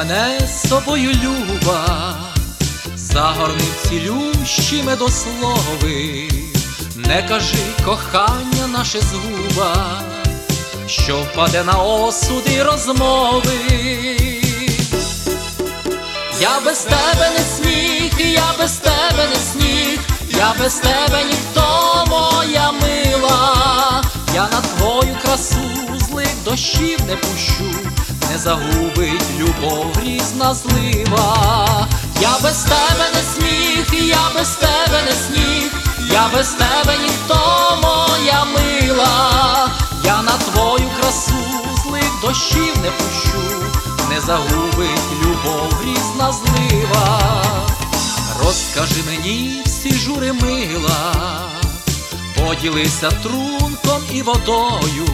мене з собою люба, загорнив цілющі медослови, не кажи кохання наше згуба, що впаде на осуди розмови. Я без тебе не сміх, я без тебе не сніг, я без тебе ніхто моя мила, я на твою красу злих дощів не пущу, не загубить любов. Грізна злива. Я без тебе не сміх, я без тебе не сніг, я без тебе ніхто моя мила, я на твою красу злих дощів не пущу, не загубить любов грізна злива. Розкажи мені всі жури мила, поділися трунком і водою,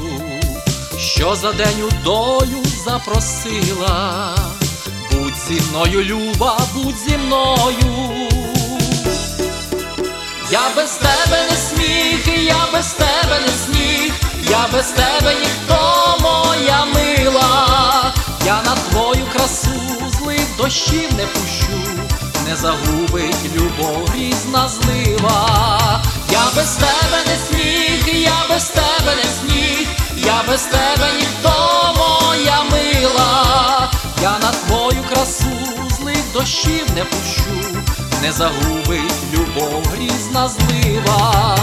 що за день у долю запросила. Будь зі мною, люба, будь зі мною. Я без тебе не сміх, я без тебе не сніг, я без тебе ніхто моя мила, я на твою красу злих дощів не пущу, не загубить любов грізна злива. Дощів не пущу, не загубить любов грізна злива.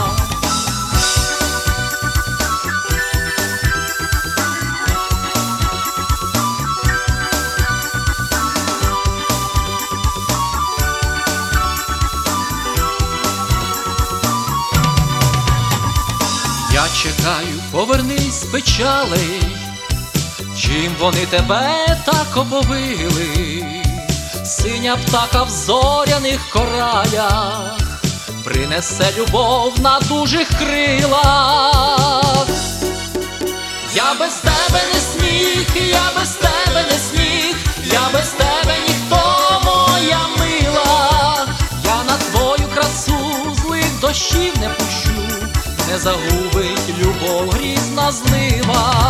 Я чекаю, повернись печалей, чим вони тебе так оповили, синя птаха в зоряних коралях, принесе любов на дужих крилах. Я без тебе не сміх, я без тебе не сміх, я без тебе ніхто моя мила, я на твою красу злих дощів не пущу, не загубить любов грізна злива.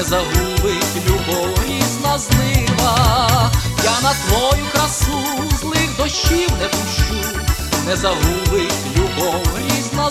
Не загубить любов різна злива, я на твою красу злих дощів не пущу, не загубить любов грізна